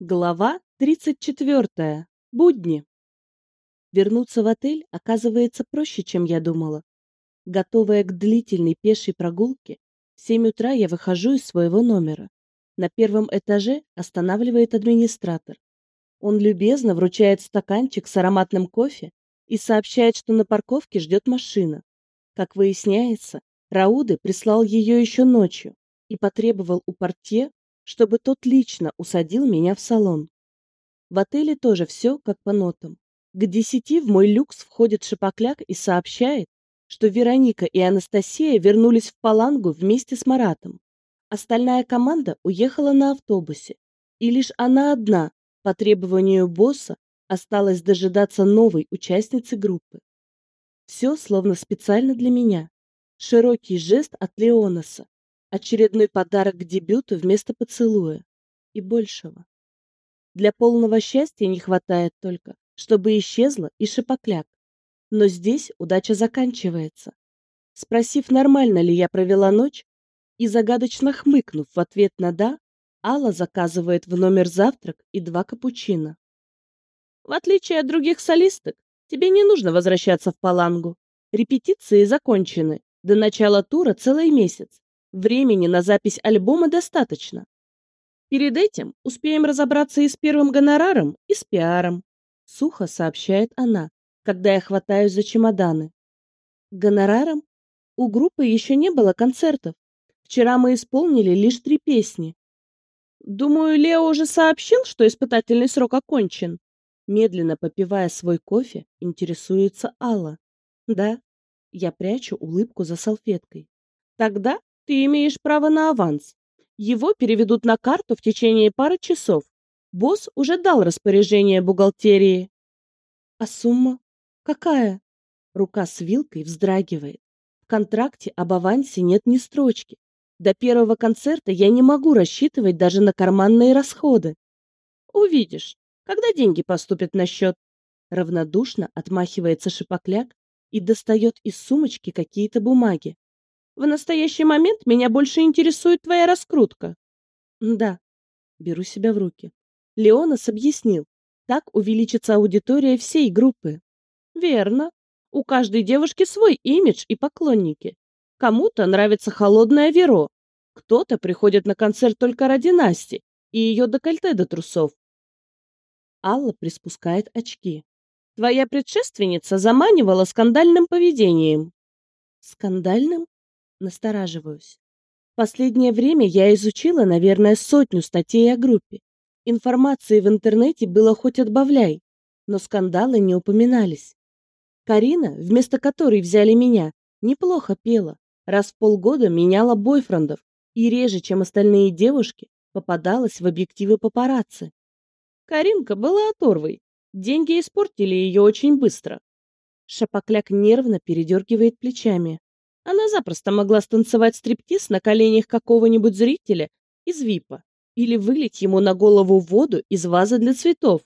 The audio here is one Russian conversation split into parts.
Глава 34. Будни. Вернуться в отель оказывается проще, чем я думала. Готовая к длительной пешей прогулке, в 7 утра я выхожу из своего номера. На первом этаже останавливает администратор. Он любезно вручает стаканчик с ароматным кофе и сообщает, что на парковке ждет машина. Как выясняется, Рауды прислал ее еще ночью и потребовал у портье чтобы тот лично усадил меня в салон. В отеле тоже все как по нотам. К десяти в мой люкс входит Шапокляк и сообщает, что Вероника и Анастасия вернулись в Палангу вместе с Маратом. Остальная команда уехала на автобусе, и лишь она одна, по требованию босса, осталась дожидаться новой участницы группы. Все словно специально для меня. Широкий жест от Леонаса, Очередной подарок к дебюту вместо поцелуя. И большего. Для полного счастья не хватает только, чтобы исчезла и шипокляк. Но здесь удача заканчивается. Спросив, нормально ли я провела ночь, и загадочно хмыкнув в ответ на «да», Алла заказывает в номер завтрак и два капучино. В отличие от других солисток, тебе не нужно возвращаться в Палангу. Репетиции закончены. До начала тура целый месяц. Времени на запись альбома достаточно. Перед этим успеем разобраться и с первым гонораром, и с пиаром. Сухо сообщает она, когда я хватаюсь за чемоданы. Гонораром? У группы еще не было концертов. Вчера мы исполнили лишь три песни. Думаю, Лео уже сообщил, что испытательный срок окончен. Медленно попивая свой кофе, интересуется Алла. Да, я прячу улыбку за салфеткой. Тогда ты имеешь право на аванс. Его переведут на карту в течение пары часов. Босс уже дал распоряжение бухгалтерии. А сумма? Какая? Рука с вилкой вздрагивает. В контракте об авансе нет ни строчки. До первого концерта я не могу рассчитывать даже на карманные расходы. Увидишь, когда деньги поступят на счет. Равнодушно отмахивается шипокляк и достает из сумочки какие-то бумаги. В настоящий момент меня больше интересует твоя раскрутка. Да, беру себя в руки. Леонас объяснил, так увеличится аудитория всей группы. Верно. У каждой девушки свой имидж и поклонники. Кому-то нравится холодное Веро, кто-то приходит на концерт только ради Насти и ее декольте до трусов. Алла приспускает очки. Твоя предшественница заманивала скандальным поведением. Скандальным? Настораживаюсь. Последнее время я изучила, наверное, сотню статей о группе. Информации в интернете было хоть отбавляй, но скандалы не упоминались. Карина, вместо которой взяли меня, неплохо пела, раз в полгода меняла бойфрендов и реже, чем остальные девушки, попадалась в объективы папарацци. Каринка была оторвой. Деньги испортили ее очень быстро. Шапокляк нервно передергивает плечами. Она запросто могла станцевать стриптиз на коленях какого-нибудь зрителя из ВИПа или вылить ему на голову воду из вазы для цветов.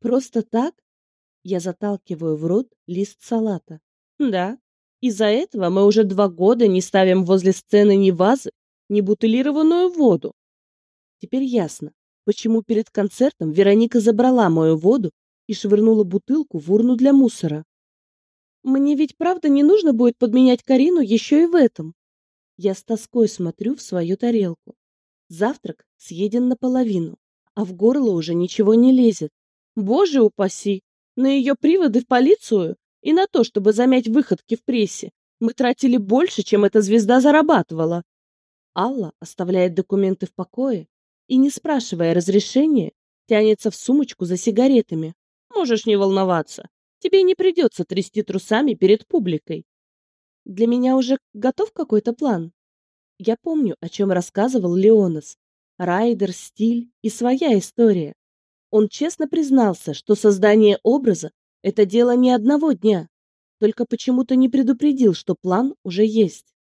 Просто так? Я заталкиваю в рот лист салата. Да, из-за этого мы уже два года не ставим возле сцены ни вазы, ни бутылированную воду. Теперь ясно, почему перед концертом Вероника забрала мою воду и швырнула бутылку в урну для мусора. Мне ведь правда не нужно будет подменять Карину еще и в этом. Я с тоской смотрю в свою тарелку. Завтрак съеден наполовину, а в горло уже ничего не лезет. Боже упаси! На ее приводы в полицию и на то, чтобы замять выходки в прессе, мы тратили больше, чем эта звезда зарабатывала. Алла оставляет документы в покое и, не спрашивая разрешения, тянется в сумочку за сигаретами. Можешь не волноваться. Тебе не придется трясти трусами перед публикой. Для меня уже готов какой-то план. Я помню, о чем рассказывал Леонас. Райдер, стиль и своя история. Он честно признался, что создание образа — это дело не одного дня, только почему-то не предупредил, что план уже есть.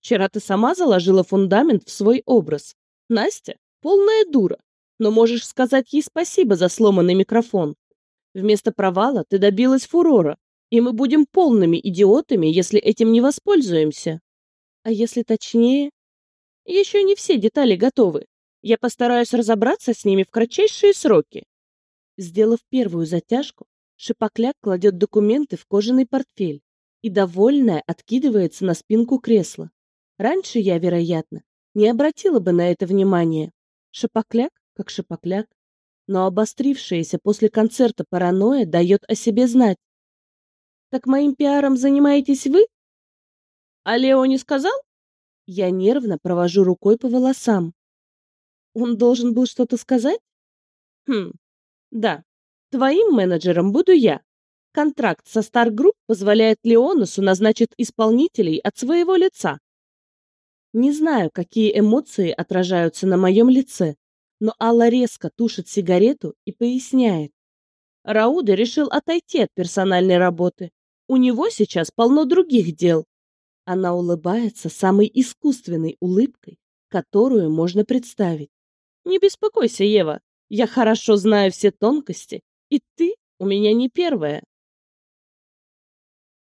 Вчера ты сама заложила фундамент в свой образ. Настя — полная дура, но можешь сказать ей спасибо за сломанный микрофон. Вместо провала ты добилась фурора, и мы будем полными идиотами, если этим не воспользуемся. А если точнее? Еще не все детали готовы. Я постараюсь разобраться с ними в кратчайшие сроки. Сделав первую затяжку, Шипокляк кладет документы в кожаный портфель и, довольная, откидывается на спинку кресла. Раньше я, вероятно, не обратила бы на это внимания. Шипокляк, как шипокляк. Но обострившаяся после концерта паранойя дает о себе знать. Так моим пиаром занимаетесь вы? А Лео не сказал? Я нервно провожу рукой по волосам. Он должен был что-то сказать? Хм, да. Твоим менеджером буду я. Контракт со Star Group позволяет Леонусу назначить исполнителей от своего лица. Не знаю, какие эмоции отражаются на моем лице, но Алла резко тушит сигарету и поясняет. Рауда решил отойти от персональной работы. У него сейчас полно других дел. Она улыбается самой искусственной улыбкой, которую можно представить. Не беспокойся, Ева, я хорошо знаю все тонкости, и ты у меня не первая.